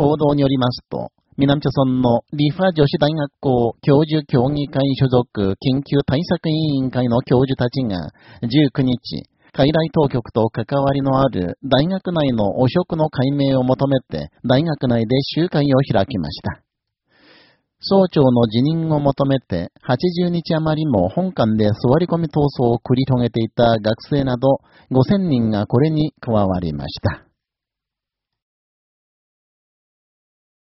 報道によりますと、南朝村のリファ女子大学校教授協議会所属緊急対策委員会の教授たちが19日、海外当局と関わりのある大学内の汚職の解明を求めて大学内で集会を開きました。総長の辞任を求めて80日余りも本館で座り込み闘争を繰り広げていた学生など5000人がこれに加わりました。